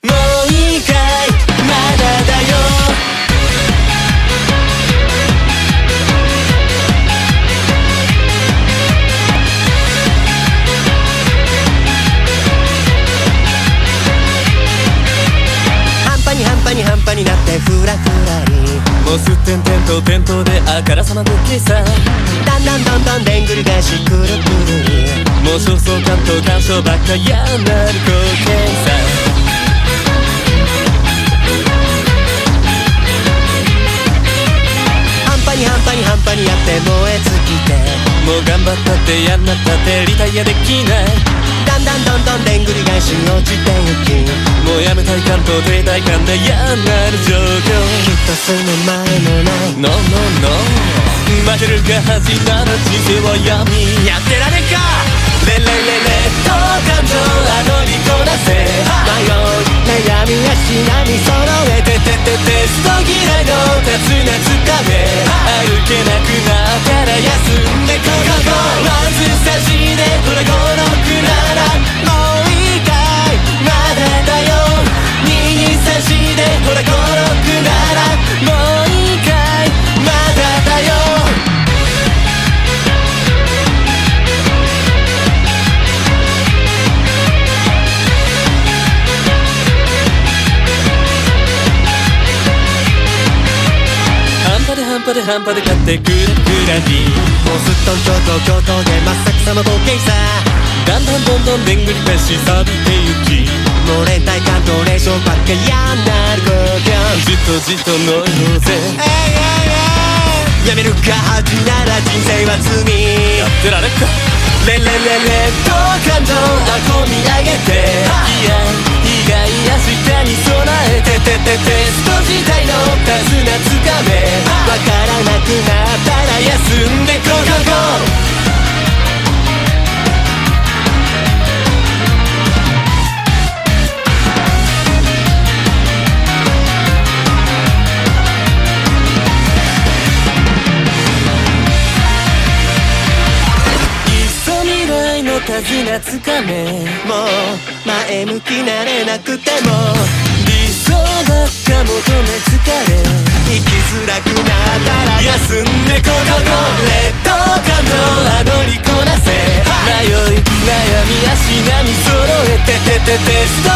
半端に半端に半端になってフラフラに。もうすってんてんと点灯であからさまボケさ。だんだんどんどんでんぐり返しくるくる。にもう焦燥感と感傷ばっかやなる光景さも頑張ったってやんなったってリタイアできないだんだんどんどんでんぐり返し落ちてゆきもうやめたい感と停滞感で嫌なる状況きっと住む前もない No no no 負けるが恥なら人生は闇やってられっかレレレレッド感情あのりこなせ迷い悩み足並み揃えてテテテスト嫌いの手つなつかめ歩けなくなっ半端で半端で買ってくるくらにもうすっとん京都京都で真っ逆さま冒険さだんだんどんどんでんぐり返し錆びてゆきもう連帯感と連勝ばっかやんなる故郷じっとじっと乗ろうぜやめるか恥なら人生は罪やってられっか。レレレレッド感情あこみ上げて。いや意外や下にの手綱つかめ。もう前向きなれなくても。理想ばっか求め疲れ。生きづらくなったら休んでこここレッド感情あのりこなせ迷い悩み足並み揃えて。ててテス